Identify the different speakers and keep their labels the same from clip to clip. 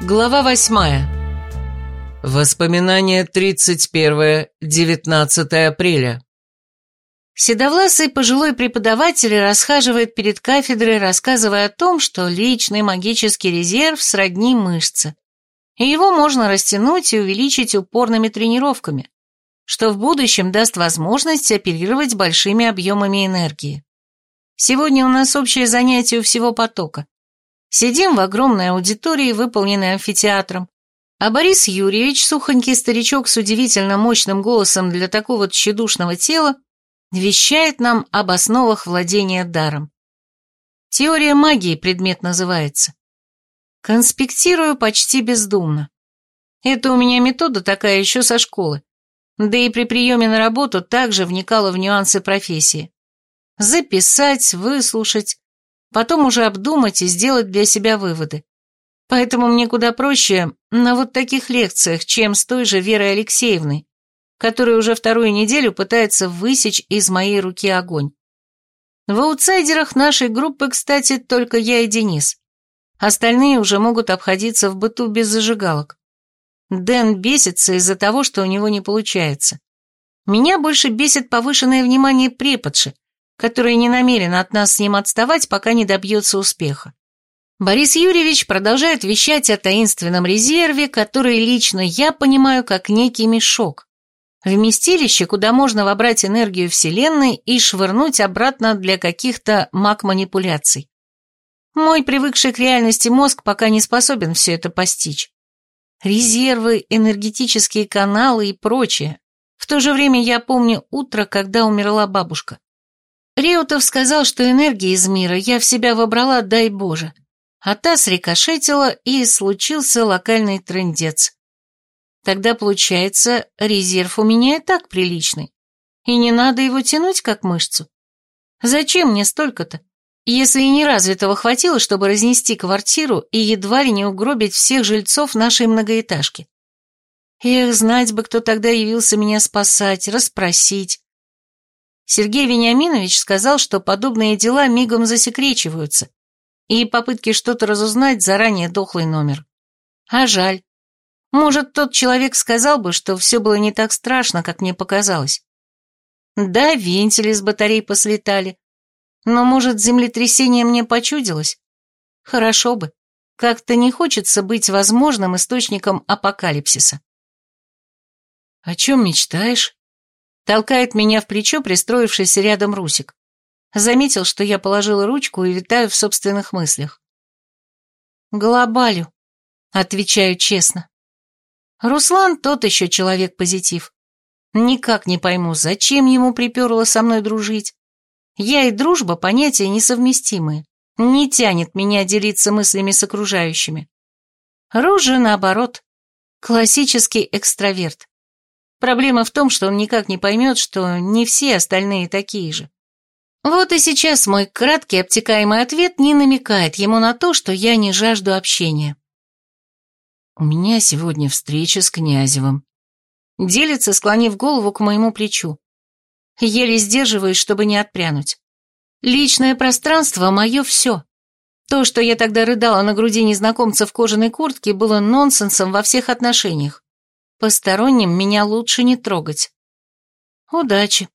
Speaker 1: Глава восьмая. Воспоминания 31-19 апреля.
Speaker 2: Седовласый пожилой преподаватель расхаживает перед кафедрой, рассказывая о том, что личный магический резерв сродни мышце, и его можно растянуть и увеличить упорными тренировками, что в будущем даст возможность оперировать большими объемами энергии. Сегодня у нас общее занятие у всего потока. Сидим в огромной аудитории, выполненной амфитеатром, а Борис Юрьевич, сухонький старичок с удивительно мощным голосом для такого тщедушного тела, вещает нам об основах владения даром. Теория магии предмет называется. Конспектирую почти бездумно. Это у меня метода такая еще со школы. Да и при приеме на работу также вникала в нюансы профессии. Записать, выслушать, потом уже обдумать и сделать для себя выводы. Поэтому мне куда проще на вот таких лекциях, чем с той же Верой Алексеевной, которая уже вторую неделю пытается высечь из моей руки огонь. В аутсайдерах нашей группы, кстати, только я и Денис. Остальные уже могут обходиться в быту без зажигалок. Дэн бесится из-за того, что у него не получается. Меня больше бесит повышенное внимание преподши, которая не намерена от нас с ним отставать, пока не добьется успеха. Борис Юрьевич продолжает вещать о таинственном резерве, который лично я понимаю как некий мешок. Вместилище, куда можно вобрать энергию Вселенной и швырнуть обратно для каких-то маг-манипуляций. Мой привыкший к реальности мозг пока не способен все это постичь. Резервы, энергетические каналы и прочее. В то же время я помню утро, когда умерла бабушка. Реутов сказал, что энергии из мира я в себя вобрала, дай Боже. А та срикошетила, и случился локальный трендец. Тогда, получается, резерв у меня и так приличный. И не надо его тянуть, как мышцу. Зачем мне столько-то, если и неразвитого хватило, чтобы разнести квартиру и едва ли не угробить всех жильцов нашей многоэтажки? Эх, знать бы, кто тогда явился меня спасать, расспросить, Сергей Вениаминович сказал, что подобные дела мигом засекречиваются, и попытки что-то разузнать заранее дохлый номер. А жаль. Может, тот человек сказал бы, что все было не так страшно, как мне показалось. Да, вентили с батарей послетали. Но, может, землетрясение мне почудилось? Хорошо бы. Как-то не хочется быть возможным источником апокалипсиса. «О чем мечтаешь?» Толкает меня в плечо пристроившийся рядом Русик. Заметил, что я положила ручку и витаю в собственных мыслях. «Глобалю», — отвечаю честно. Руслан тот еще человек-позитив. Никак не пойму, зачем ему приперло со мной дружить. Я и дружба — понятия несовместимые. Не тянет меня делиться мыслями с окружающими. Ружи, наоборот, классический экстраверт. Проблема в том, что он никак не поймет, что не все остальные такие же. Вот и сейчас мой краткий обтекаемый ответ не намекает ему на то, что я не жажду общения. У меня сегодня встреча с Князевым. Делится, склонив голову к моему плечу. Еле сдерживаюсь, чтобы не отпрянуть. Личное пространство — мое все. То, что я тогда рыдала на груди незнакомца в кожаной куртке, было нонсенсом во всех отношениях. Посторонним меня лучше не трогать. Удачи.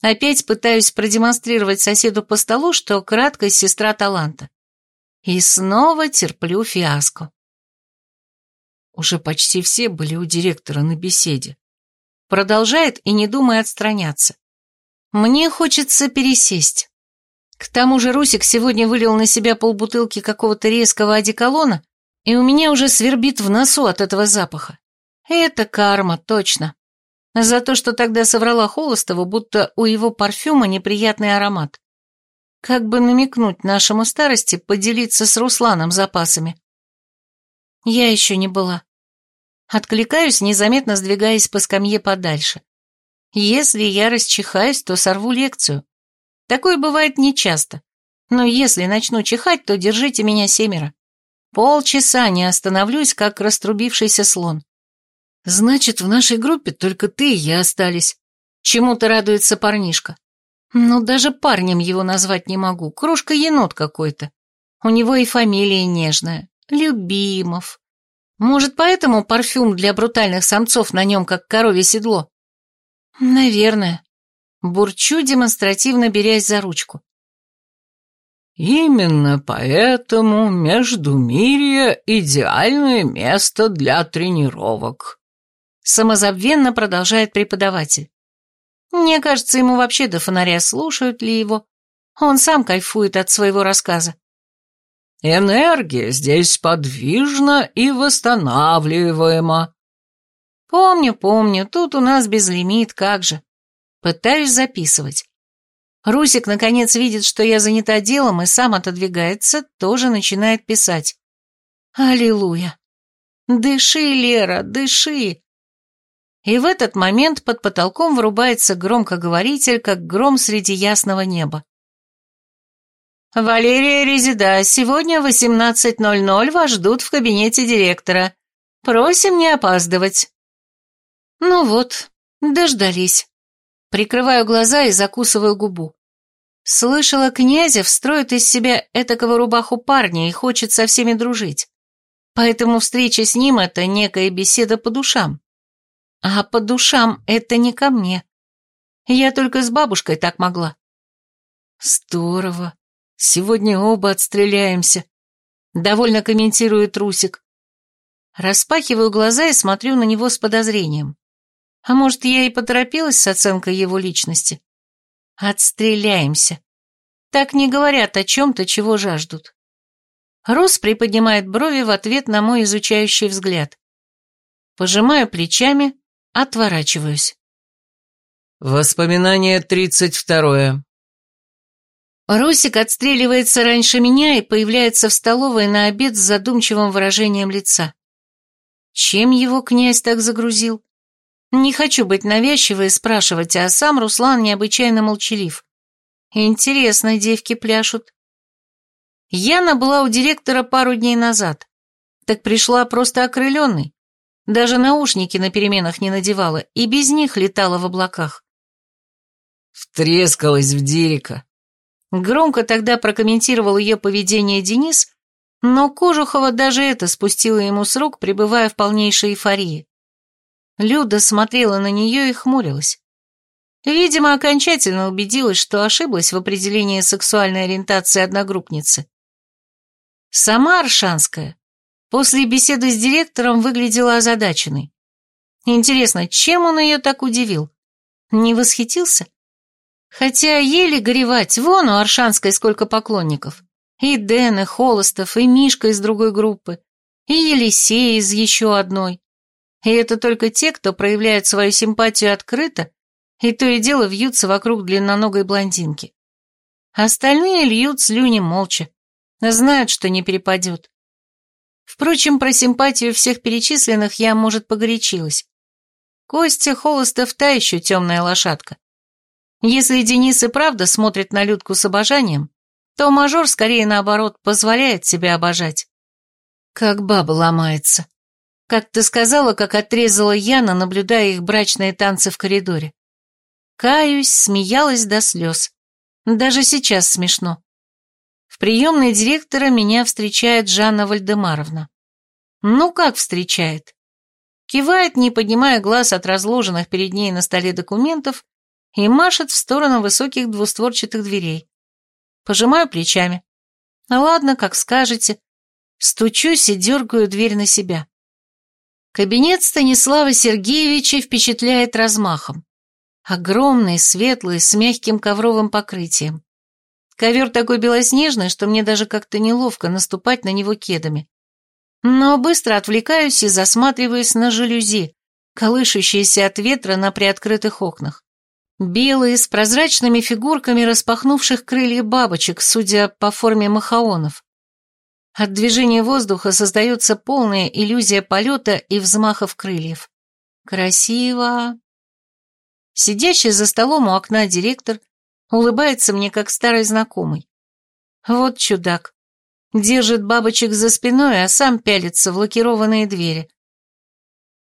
Speaker 2: Опять пытаюсь продемонстрировать соседу по столу, что краткость сестра таланта. И снова терплю фиаско. Уже почти все были у директора на беседе. Продолжает и не думая отстраняться. Мне хочется пересесть. К тому же Русик сегодня вылил на себя полбутылки какого-то резкого одеколона, и у меня уже свербит в носу от этого запаха. Это карма, точно. За то, что тогда соврала Холостову, будто у его парфюма неприятный аромат. Как бы намекнуть нашему старости поделиться с Русланом запасами. Я еще не была. Откликаюсь, незаметно сдвигаясь по скамье подальше. Если я расчихаюсь, то сорву лекцию. Такое бывает нечасто. Но если начну чихать, то держите меня семеро. Полчаса не остановлюсь, как раструбившийся слон. Значит, в нашей группе только ты и я остались. Чему-то радуется парнишка. Ну, даже парнем его назвать не могу. Крошка-енот какой-то. У него и фамилия нежная. Любимов. Может, поэтому парфюм для брутальных самцов на нем как коровье седло? Наверное. Бурчу, демонстративно берясь за ручку.
Speaker 3: Именно поэтому Междумирье – идеальное место для тренировок.
Speaker 2: Самозабвенно продолжает преподаватель. Мне кажется, ему вообще до фонаря слушают ли его. Он сам кайфует от своего рассказа.
Speaker 3: Энергия здесь подвижна и восстанавливаема.
Speaker 2: Помню, помню, тут у нас безлимит, как же. Пытаюсь записывать. Русик, наконец, видит, что я занята делом и сам отодвигается, тоже начинает писать. Аллилуйя. Дыши, Лера, дыши. И в этот момент под потолком врубается громкоговоритель, как гром среди ясного неба. «Валерия Резида, сегодня в 18.00 вас ждут в кабинете директора. Просим не опаздывать». Ну вот, дождались. Прикрываю глаза и закусываю губу. Слышала, Князев строит из себя этакого рубаху парня и хочет со всеми дружить. Поэтому встреча с ним — это некая беседа по душам. А по душам это не ко мне. Я только с бабушкой так могла.
Speaker 1: Здорово. Сегодня оба отстреляемся. Довольно комментирует Русик.
Speaker 2: Распахиваю глаза и смотрю на него с подозрением. А может, я и поторопилась с оценкой его личности? Отстреляемся. Так не говорят о чем-то, чего жаждут. Рус приподнимает брови в ответ на мой изучающий взгляд. Пожимаю плечами, отворачиваюсь.
Speaker 3: Воспоминание тридцать второе.
Speaker 2: Русик отстреливается раньше меня и появляется в столовой на обед с задумчивым выражением лица. Чем его князь так загрузил? Не хочу быть навязчивой и спрашивать, а сам Руслан необычайно молчалив. Интересно, девки пляшут. Яна была у директора пару дней назад. Так пришла просто окрыленной. Даже наушники на переменах не надевала и без них летала в облаках.
Speaker 3: Втрескалась в Дирика.
Speaker 2: Громко тогда прокомментировал ее поведение Денис, но Кожухова даже это спустила ему с рук, пребывая в полнейшей эйфории. Люда смотрела на нее и хмурилась. Видимо, окончательно убедилась, что ошиблась в определении сексуальной ориентации одногруппницы. Сама Аршанская после беседы с директором выглядела озадаченной. Интересно, чем он ее так удивил? Не восхитился? Хотя еле горевать, вон у Аршанской сколько поклонников. И Дэн, и Холостов, и Мишка из другой группы, и Елисей из еще одной. И это только те, кто проявляет свою симпатию открыто, и то и дело вьются вокруг длинноногой блондинки. Остальные льют слюни молча, знают, что не перепадет. Впрочем, про симпатию всех перечисленных я, может, погорячилась. Костя Холостов та еще темная лошадка. Если Денис и правда смотрит на Людку с обожанием, то мажор скорее наоборот позволяет себя обожать. Как баба ломается. Как ты сказала, как отрезала Яна, наблюдая их брачные танцы в коридоре. Каюсь, смеялась до слез. Даже сейчас смешно. В приемной директора меня встречает Жанна Вальдемаровна. Ну как встречает? Кивает, не поднимая глаз от разложенных перед ней на столе документов, и машет в сторону высоких двустворчатых дверей. Пожимаю плечами. Ладно, как скажете. Стучусь и дергаю дверь на себя. Кабинет Станислава Сергеевича впечатляет размахом. Огромный, светлый, с мягким ковровым покрытием. Ковер такой белоснежный, что мне даже как-то неловко наступать на него кедами. Но быстро отвлекаюсь и засматриваюсь на жалюзи, колышущиеся от ветра на приоткрытых окнах. Белые, с прозрачными фигурками распахнувших крылья бабочек, судя по форме махаонов. От движения воздуха создается полная иллюзия полета и взмахов крыльев. Красиво. Сидящий за столом у окна директор улыбается мне, как старый знакомый. Вот чудак. Держит бабочек за спиной, а сам пялится в лакированные двери.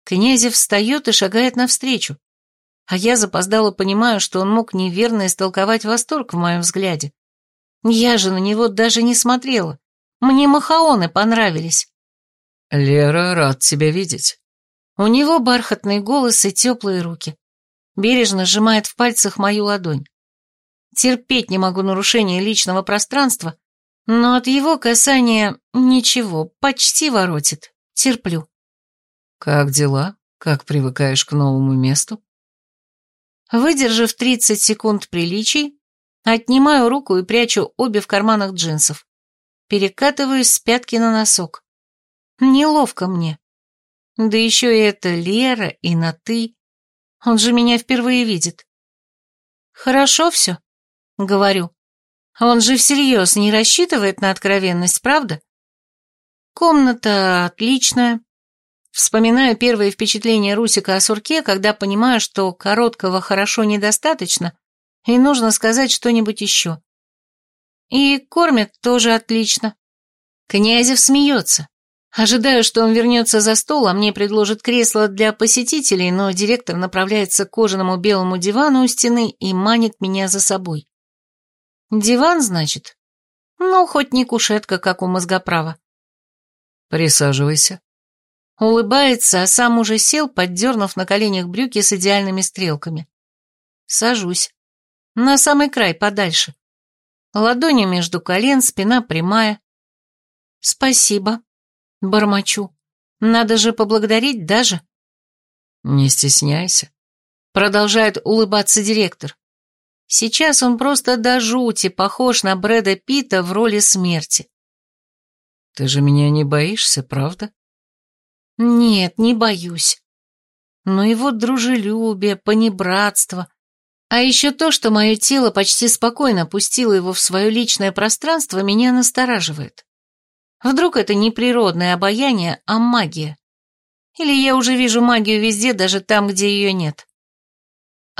Speaker 2: Князев встает и шагает навстречу а я запоздало понимаю, что он мог неверно истолковать восторг в моем взгляде. Я же на него даже не смотрела. Мне махаоны понравились.
Speaker 3: Лера, рад тебя видеть.
Speaker 2: У него бархатный голос и теплые руки. Бережно сжимает в пальцах мою ладонь. Терпеть не могу нарушения личного пространства, но от его касания ничего, почти воротит. Терплю.
Speaker 3: Как дела? Как привыкаешь к новому месту?
Speaker 2: Выдержав 30 секунд приличий, отнимаю руку и прячу обе в карманах джинсов. Перекатываюсь с пятки на носок. Неловко мне. Да еще и это Лера и на «ты». Он же меня впервые видит. Хорошо все, говорю. Он же всерьез не рассчитывает на откровенность, правда? Комната отличная. Вспоминаю первые впечатления Русика о сурке, когда понимаю, что короткого хорошо недостаточно, и нужно сказать что-нибудь еще. И кормят тоже отлично. Князев смеется. Ожидаю, что он вернется за стол, а мне предложит кресло для посетителей, но директор направляется к кожаному белому дивану у стены и манит меня за собой. Диван, значит? Ну, хоть не кушетка, как у мозгоправа.
Speaker 3: Присаживайся.
Speaker 2: Улыбается, а сам уже сел, поддернув на коленях брюки с идеальными стрелками. Сажусь. На самый край, подальше. Ладони между колен, спина прямая. Спасибо. Бормочу. Надо же поблагодарить даже.
Speaker 3: Не стесняйся.
Speaker 2: Продолжает улыбаться директор. Сейчас он просто до жути похож на Брэда Питта в роли смерти.
Speaker 3: Ты же меня не боишься, правда?
Speaker 2: Нет, не боюсь. Но его дружелюбие, понебратство, а еще то, что мое тело почти спокойно пустило его в свое личное пространство, меня настораживает. Вдруг это не природное обаяние, а магия? Или я уже вижу магию везде, даже там, где ее нет?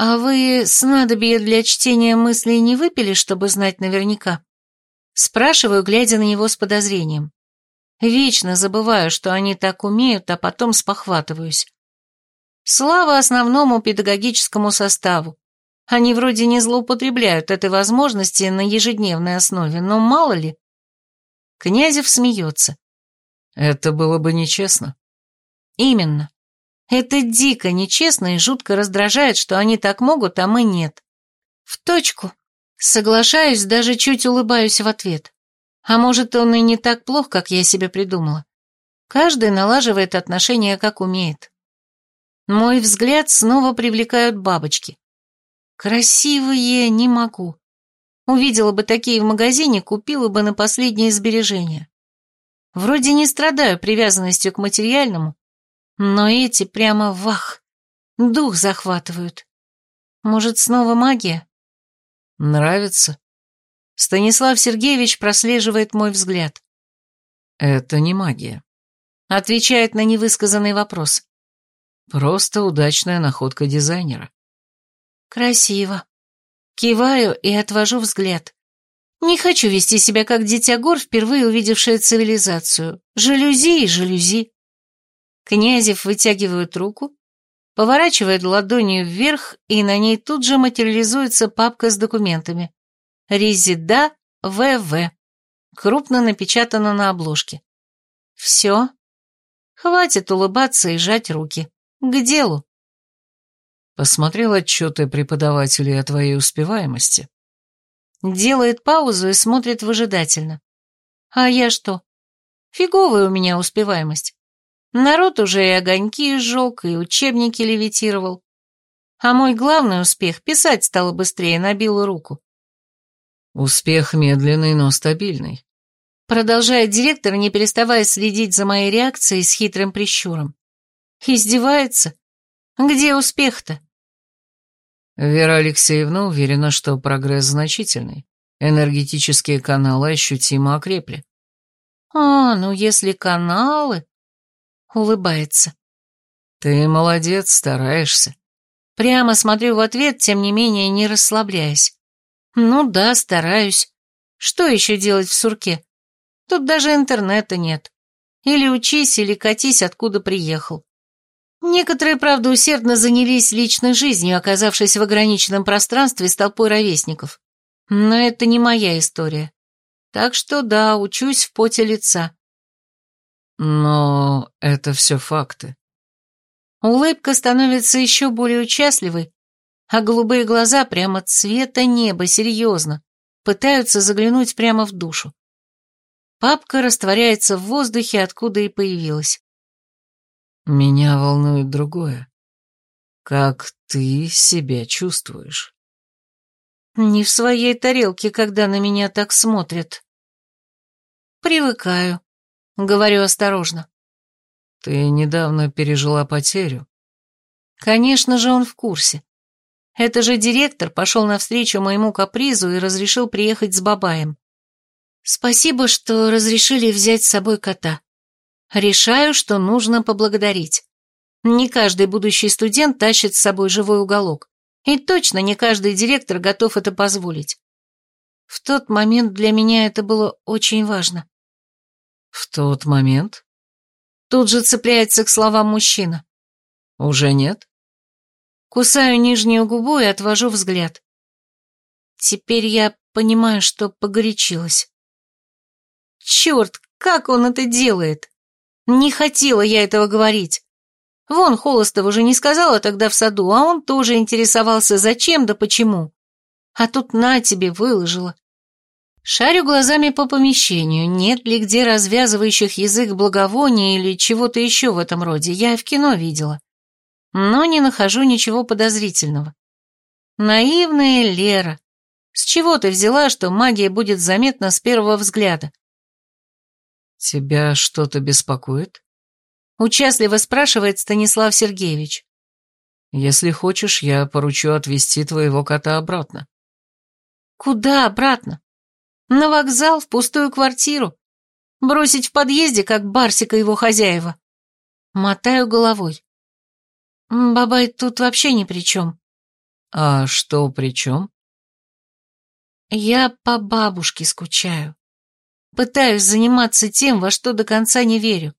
Speaker 2: А вы снадобье для чтения мыслей не выпили, чтобы знать наверняка? Спрашиваю, глядя на него с подозрением. Вечно забываю, что они так умеют, а потом спохватываюсь. Слава основному педагогическому составу. Они вроде не злоупотребляют этой возможности на ежедневной основе, но мало ли. Князев смеется.
Speaker 3: Это было бы нечестно.
Speaker 2: Именно. Это дико нечестно и жутко раздражает, что они так могут, а мы нет. В точку. Соглашаюсь, даже чуть улыбаюсь в ответ. А может, он и не так плох, как я себе придумала. Каждый налаживает отношения, как умеет. Мой взгляд снова привлекают бабочки. Красивые не могу. Увидела бы такие в магазине, купила бы на последние сбережения. Вроде не страдаю привязанностью к материальному, но эти прямо вах, дух захватывают. Может, снова магия?
Speaker 3: Нравится?
Speaker 2: Станислав Сергеевич прослеживает мой взгляд.
Speaker 3: Это не магия.
Speaker 2: Отвечает на невысказанный вопрос.
Speaker 3: Просто удачная находка дизайнера.
Speaker 2: Красиво. Киваю и отвожу взгляд. Не хочу вести себя как дитя гор, впервые увидевшая цивилизацию. Жалюзи и жалюзи. Князев вытягивает руку, поворачивает ладонью вверх, и на ней тут же материализуется папка с документами. «Резида ВВ». Крупно напечатано на обложке. Все. Хватит улыбаться и жать руки. К делу.
Speaker 3: Посмотрел отчеты преподавателей о твоей успеваемости.
Speaker 2: Делает паузу и смотрит выжидательно. А я что? Фиговая у меня успеваемость. Народ уже и огоньки сжег, и учебники левитировал. А мой главный успех — писать стало быстрее, набил руку.
Speaker 3: Успех медленный, но стабильный.
Speaker 2: Продолжает директор, не переставая следить за моей реакцией с хитрым прищуром. Издевается? Где успех-то?
Speaker 3: Вера Алексеевна уверена, что прогресс значительный. Энергетические каналы ощутимо окрепли.
Speaker 2: А, ну если каналы... Улыбается.
Speaker 3: Ты молодец, стараешься.
Speaker 2: Прямо смотрю в ответ, тем не менее не расслабляясь. Ну да, стараюсь. Что еще делать в сурке? Тут даже интернета нет. Или учись, или катись, откуда приехал. Некоторые, правда, усердно занялись личной жизнью, оказавшись в ограниченном пространстве с толпой ровесников. Но это не моя история. Так что да, учусь в поте лица.
Speaker 3: Но это все факты.
Speaker 2: Улыбка становится еще более участливой, а голубые глаза прямо цвета неба, серьезно, пытаются заглянуть прямо в душу. Папка растворяется в воздухе, откуда и появилась.
Speaker 3: Меня волнует другое. Как ты себя чувствуешь?
Speaker 2: Не в своей тарелке, когда на меня так смотрят. Привыкаю, говорю осторожно.
Speaker 3: Ты недавно пережила потерю.
Speaker 2: Конечно же, он в курсе. Это же директор пошел навстречу моему капризу и разрешил приехать с Бабаем. Спасибо, что разрешили взять с собой кота. Решаю, что нужно поблагодарить. Не каждый будущий студент тащит с собой живой уголок. И точно не каждый директор готов это позволить. В тот момент для меня это было очень важно.
Speaker 3: В тот момент?
Speaker 2: Тут же цепляется к словам мужчина.
Speaker 3: Уже нет?
Speaker 2: Кусаю нижнюю губу и отвожу взгляд. Теперь я понимаю, что погорячилась. Черт, как он это делает? Не хотела я этого говорить. Вон, Холостов уже не сказала тогда в саду, а он тоже интересовался, зачем да почему. А тут на тебе выложила. Шарю глазами по помещению, нет ли где развязывающих язык благовония или чего-то еще в этом роде, я в кино видела. Но не нахожу ничего подозрительного. Наивная Лера. С чего ты взяла, что магия будет заметна с первого взгляда?
Speaker 3: Тебя что-то беспокоит?
Speaker 2: Участливо спрашивает Станислав Сергеевич.
Speaker 3: Если хочешь, я поручу отвезти твоего кота обратно.
Speaker 2: Куда обратно? На вокзал, в пустую квартиру. Бросить в подъезде, как Барсика его хозяева. Мотаю головой. Бабай тут вообще ни при чем.
Speaker 3: А что при чем?
Speaker 2: Я по бабушке скучаю. Пытаюсь заниматься тем, во что до конца не верю.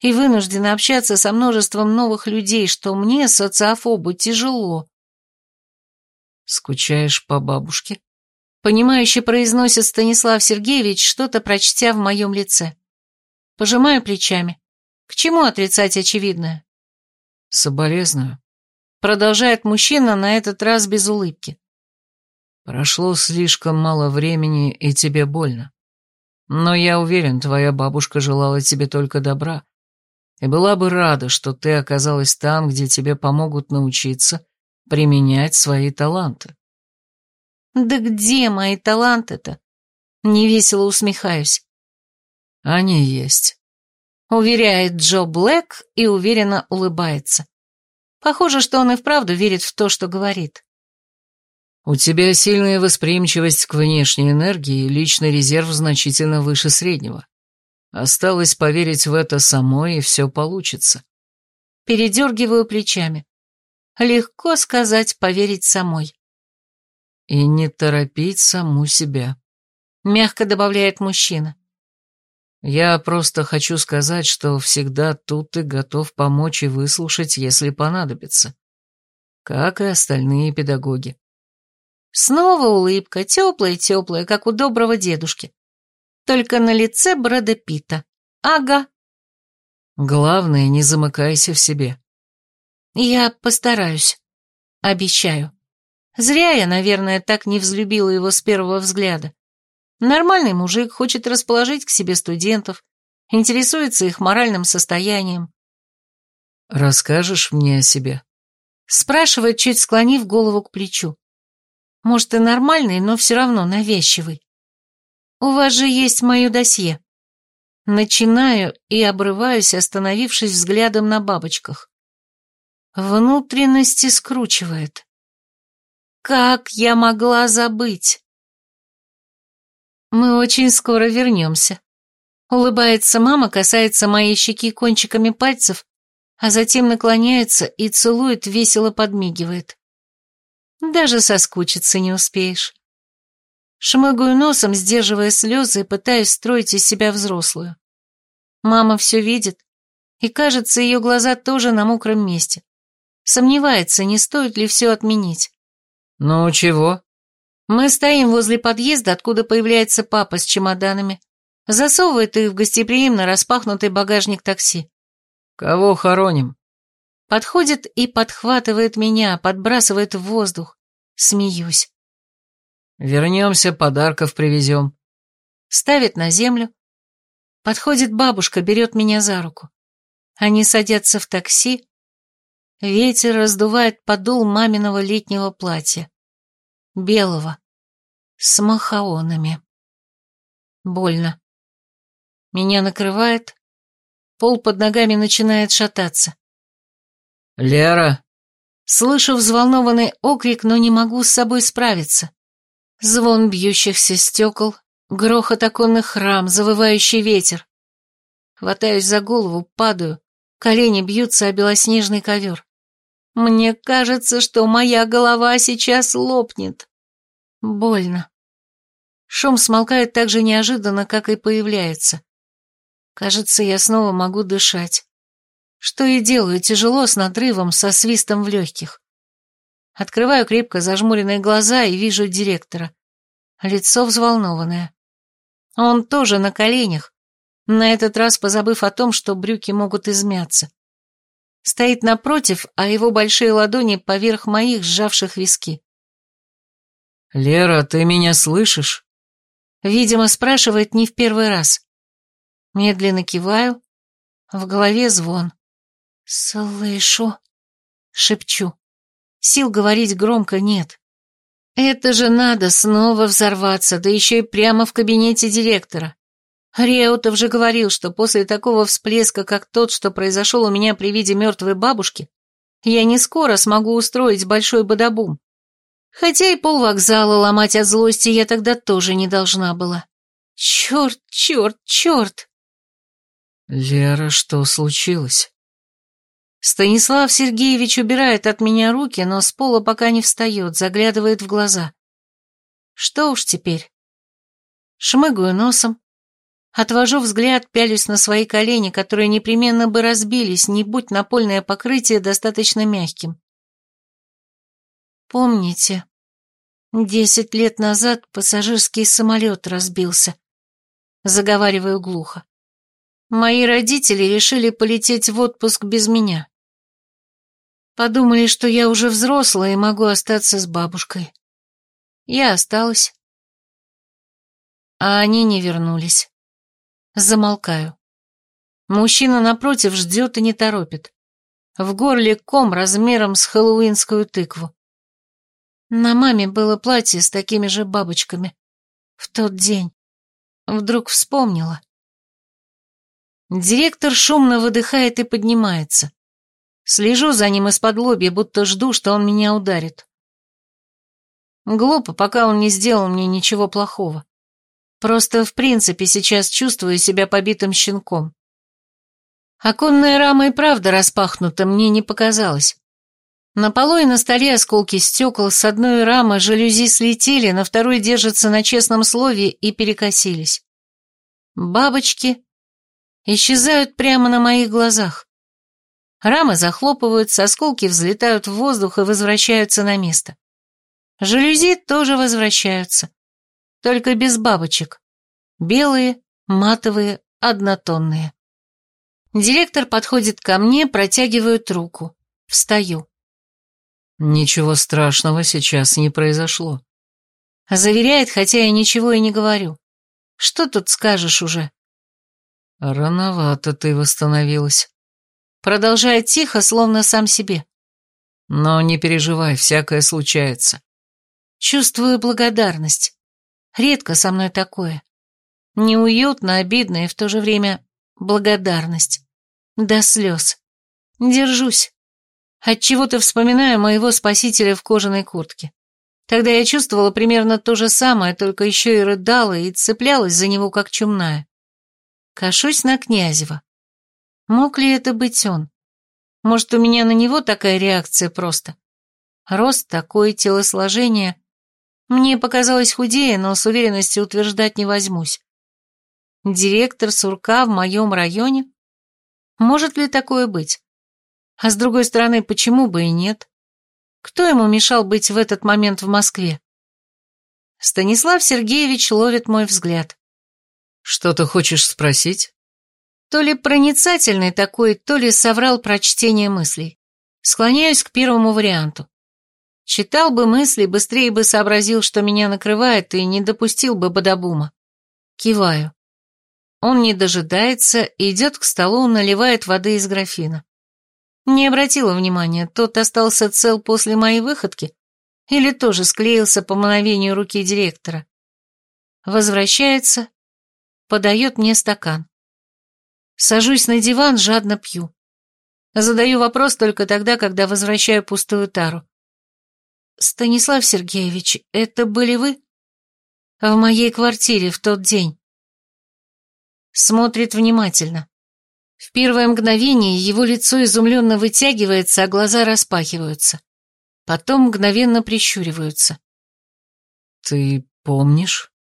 Speaker 2: И вынуждена общаться со множеством новых людей, что мне, социофобу, тяжело.
Speaker 3: Скучаешь по бабушке?
Speaker 2: Понимающе произносит Станислав Сергеевич, что-то прочтя в моем лице. Пожимаю плечами. К чему отрицать очевидное?
Speaker 3: Соболезную.
Speaker 2: Продолжает мужчина на этот раз без улыбки.
Speaker 3: Прошло слишком мало времени, и тебе больно. Но я уверен, твоя бабушка желала тебе только добра. И была бы рада, что ты оказалась там, где тебе помогут научиться применять свои таланты.
Speaker 2: Да где мои таланты-то? Невесело усмехаюсь.
Speaker 3: Они есть.
Speaker 2: Уверяет Джо Блэк и уверенно улыбается. Похоже, что он и вправду верит в то, что говорит.
Speaker 3: У тебя сильная восприимчивость к внешней энергии, личный резерв значительно выше среднего. Осталось поверить в это самой, и все получится.
Speaker 2: Передергиваю плечами. Легко сказать поверить самой.
Speaker 3: И не торопить саму себя.
Speaker 2: Мягко добавляет мужчина.
Speaker 3: Я просто хочу сказать, что всегда тут и готов помочь и выслушать, если понадобится. Как и остальные педагоги.
Speaker 2: Снова улыбка, теплая-теплая, как у доброго дедушки. Только на лице Брэда Питта. Ага.
Speaker 3: Главное, не замыкайся в себе.
Speaker 2: Я постараюсь. Обещаю. Зря я, наверное, так не взлюбила его с первого взгляда. Нормальный мужик хочет расположить к себе студентов, интересуется их моральным состоянием.
Speaker 3: «Расскажешь мне о себе?»
Speaker 2: Спрашивает, чуть склонив голову к плечу. Может, и нормальный, но все равно навязчивый. У вас же есть мое досье. Начинаю и обрываюсь, остановившись взглядом на бабочках. Внутренности скручивает. Как я могла забыть? Мы очень скоро вернемся. Улыбается мама, касается моей щеки кончиками пальцев, а затем наклоняется и целует, весело подмигивает. Даже соскучиться не успеешь. Шмыгаю носом, сдерживая слезы, и пытаюсь строить из себя взрослую. Мама все видит, и, кажется, ее глаза тоже на мокром месте. Сомневается, не стоит ли все отменить.
Speaker 3: «Ну, чего?»
Speaker 2: Мы стоим возле подъезда, откуда появляется папа с чемоданами. Засовывает их в гостеприимно распахнутый багажник такси.
Speaker 3: «Кого хороним?»
Speaker 2: Подходит и подхватывает меня, подбрасывает в воздух. Смеюсь.
Speaker 3: «Вернемся, подарков привезем».
Speaker 2: Ставит на землю. Подходит бабушка, берет меня за руку. Они садятся в такси. Ветер раздувает подол маминого летнего платья. Белого. С махаонами. Больно. Меня накрывает. Пол под ногами начинает шататься.
Speaker 3: «Лера!»
Speaker 2: Слышу взволнованный окрик, но не могу с собой справиться. Звон бьющихся стекол, грохот оконных рам, завывающий ветер. Хватаюсь за голову, падаю, колени бьются о белоснежный ковер. Мне кажется, что моя голова сейчас лопнет. Больно. Шум смолкает так же неожиданно, как и появляется. Кажется, я снова могу дышать. Что и делаю тяжело, с надрывом, со свистом в легких. Открываю крепко зажмуренные глаза и вижу директора. Лицо взволнованное. Он тоже на коленях, на этот раз позабыв о том, что брюки могут измяться. Стоит напротив, а его большие ладони поверх моих, сжавших виски.
Speaker 3: «Лера, ты меня слышишь?»
Speaker 2: Видимо, спрашивает не в первый раз. Медленно киваю. В голове звон. «Слышу», — шепчу. Сил говорить громко нет. Это же надо снова взорваться, да еще и прямо в кабинете директора. Реутов же говорил, что после такого всплеска, как тот, что произошел у меня при виде мертвой бабушки, я не скоро смогу устроить большой бадабум. Хотя и полвокзала ломать от злости я тогда тоже не должна была. Черт, черт, черт!
Speaker 3: Лера, что случилось?
Speaker 2: Станислав Сергеевич убирает от меня руки, но с пола пока не встает, заглядывает в глаза. Что уж теперь? Шмыгаю носом, отвожу взгляд, пялюсь на свои колени, которые непременно бы разбились, не будь напольное покрытие достаточно мягким. Помните, десять лет назад пассажирский самолет разбился. Заговариваю глухо. Мои родители решили полететь в отпуск без меня. Подумали, что я уже взрослая и могу остаться с бабушкой. Я осталась. А они не вернулись. Замолкаю. Мужчина напротив ждет и не торопит. В горле ком размером с хэллоуинскую тыкву. На маме было платье с такими же бабочками. В тот день. Вдруг вспомнила. Директор шумно выдыхает и поднимается. Слежу за ним из-под лобья, будто жду, что он меня ударит. Глупо, пока он не сделал мне ничего плохого. Просто в принципе сейчас чувствую себя побитым щенком. Оконная рама и правда распахнута, мне не показалось. На полу и на столе осколки стекол, с одной рамы жалюзи слетели, на второй держатся на честном слове и перекосились. Бабочки исчезают прямо на моих глазах. Рамы захлопываются, осколки взлетают в воздух и возвращаются на место. Жалюзи тоже возвращаются, только без бабочек. Белые, матовые, однотонные. Директор подходит ко мне, протягивает руку. Встаю.
Speaker 3: Ничего страшного сейчас не произошло.
Speaker 2: Заверяет, хотя я ничего и не говорю. Что тут скажешь уже?
Speaker 3: Рановато ты восстановилась.
Speaker 2: Продолжает тихо, словно сам себе.
Speaker 3: Но не переживай, всякое случается.
Speaker 2: Чувствую благодарность. Редко со мной такое. Неуютно, обидно и в то же время благодарность. До слез. Держусь. Отчего-то вспоминаю моего спасителя в кожаной куртке. Тогда я чувствовала примерно то же самое, только еще и рыдала и цеплялась за него, как чумная. Кашусь на Князева. Мог ли это быть он? Может, у меня на него такая реакция просто? Рост такой, телосложение. Мне показалось худее, но с уверенностью утверждать не возьмусь. Директор сурка в моем районе? Может ли такое быть? А с другой стороны, почему бы и нет? Кто ему мешал быть в этот момент в Москве? Станислав Сергеевич ловит мой взгляд.
Speaker 3: Что ты хочешь спросить?
Speaker 2: То ли проницательный такой, то ли соврал про чтение мыслей. Склоняюсь к первому варианту. Читал бы мысли, быстрее бы сообразил, что меня накрывает, и не допустил бы бадабума. Киваю. Он не дожидается, идет к столу, наливает воды из графина. Не обратила внимания, тот остался цел после моей выходки или тоже склеился по мановению руки директора. Возвращается, подает мне стакан. Сажусь на диван, жадно пью. Задаю вопрос только тогда, когда возвращаю пустую тару. «Станислав Сергеевич, это были вы?» «В моей квартире в тот день». Смотрит внимательно. В первое мгновение его лицо изумленно вытягивается, а глаза распахиваются. Потом мгновенно прищуриваются.
Speaker 3: «Ты помнишь?»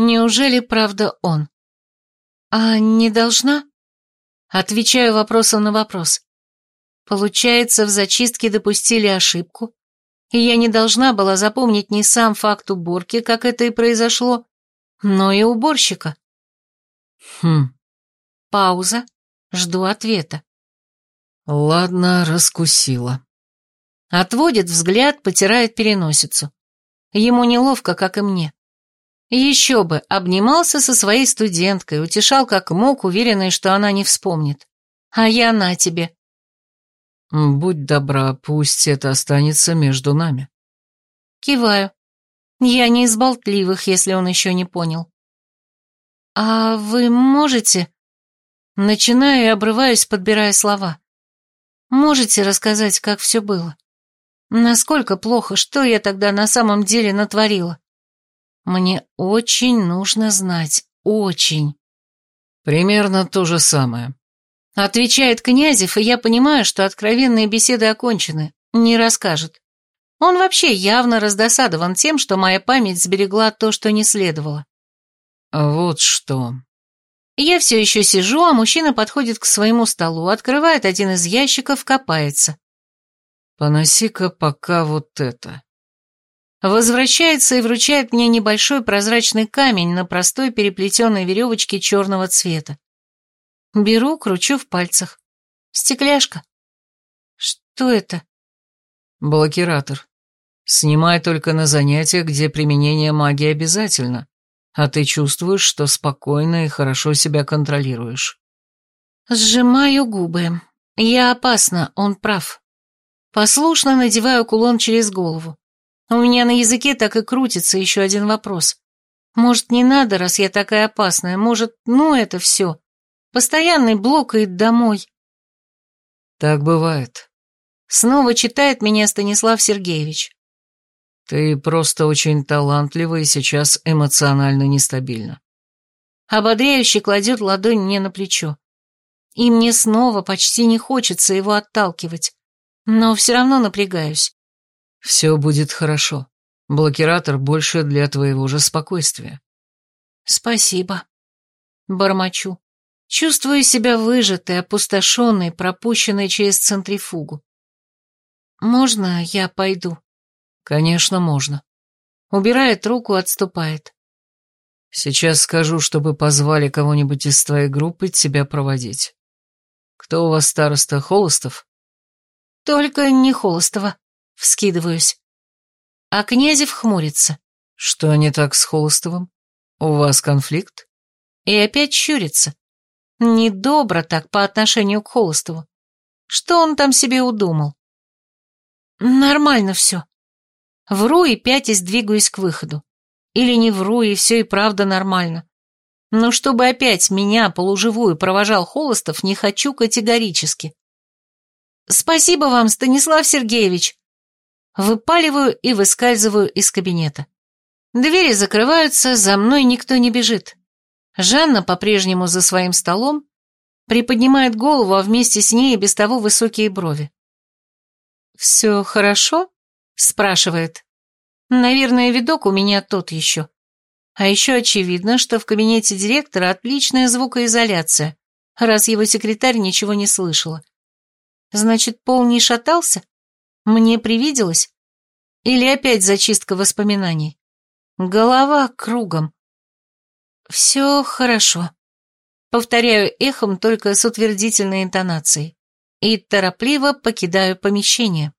Speaker 2: Неужели правда он? А не должна? Отвечаю вопросом на вопрос. Получается, в зачистке допустили ошибку, и я не должна была запомнить не сам факт уборки, как это и произошло, но и уборщика.
Speaker 3: Хм.
Speaker 2: Пауза. Жду ответа.
Speaker 3: Ладно, раскусила.
Speaker 2: Отводит взгляд, потирает переносицу. Ему неловко, как и мне. Еще бы, обнимался со своей студенткой, утешал как мог, уверенный, что она не вспомнит. А я на тебе.
Speaker 3: Будь добра, пусть это останется между нами.
Speaker 2: Киваю. Я не из болтливых, если он еще не понял. А вы можете... Начинаю и обрываюсь, подбирая слова. Можете рассказать, как все было? Насколько плохо, что я тогда на самом деле натворила? Мне очень нужно знать, очень.
Speaker 3: Примерно то же самое.
Speaker 2: Отвечает Князев, и я понимаю, что откровенные беседы окончены, не расскажет. Он вообще явно раздосадован тем, что моя память сберегла то, что не следовало.
Speaker 3: Вот что.
Speaker 2: Я все еще сижу, а мужчина подходит к своему столу, открывает один из ящиков, копается.
Speaker 3: Поноси-ка пока вот это.
Speaker 2: Возвращается и вручает мне небольшой прозрачный камень на простой переплетенной веревочке черного цвета. Беру, кручу в пальцах. Стекляшка. Что это?
Speaker 3: Блокиратор. Снимай только на занятиях, где применение магии обязательно, а ты чувствуешь, что спокойно и хорошо себя контролируешь.
Speaker 2: Сжимаю губы. Я опасна, он прав. Послушно надеваю кулон через голову. У меня на языке так и крутится еще один вопрос. Может, не надо, раз я такая опасная, может, ну это все. Постоянный блок и домой.
Speaker 3: Так бывает.
Speaker 2: Снова читает меня Станислав Сергеевич.
Speaker 3: Ты просто очень талантлива и сейчас эмоционально нестабильна.
Speaker 2: Ободряюще кладет ладонь мне на плечо. И мне снова почти не хочется его отталкивать, но все равно напрягаюсь.
Speaker 3: Все будет хорошо. Блокиратор больше для твоего же спокойствия.
Speaker 2: Спасибо. Бормочу. Чувствую себя выжатой, опустошенной, пропущенной через центрифугу. Можно я пойду?
Speaker 3: Конечно, можно.
Speaker 2: Убирает руку, отступает.
Speaker 3: Сейчас скажу, чтобы позвали кого-нибудь из твоей группы тебя проводить. Кто у вас староста, Холостов?
Speaker 2: Только не Холостова. Вскидываюсь. А Князев хмурится.
Speaker 3: Что не так с Холостовым? У вас конфликт?
Speaker 2: И опять щурится. Недобро так по отношению к Холостову. Что он там себе удумал? Нормально все. Вру и пятясь двигаюсь к выходу. Или не вру, и все и правда нормально. Но чтобы опять меня, полуживую, провожал Холостов, не хочу категорически. «Спасибо вам, Станислав Сергеевич!» Выпаливаю и выскальзываю из кабинета. Двери закрываются, за мной никто не бежит. Жанна по-прежнему за своим столом, приподнимает голову, а вместе с ней и без того высокие брови. «Все хорошо?» – спрашивает. «Наверное, видок у меня тот еще. А еще очевидно, что в кабинете директора отличная звукоизоляция, раз его секретарь ничего не слышала. Значит, пол не шатался? Мне привиделось? Или опять зачистка воспоминаний? Голова кругом. «Все хорошо», — повторяю эхом только с утвердительной интонацией и торопливо покидаю помещение.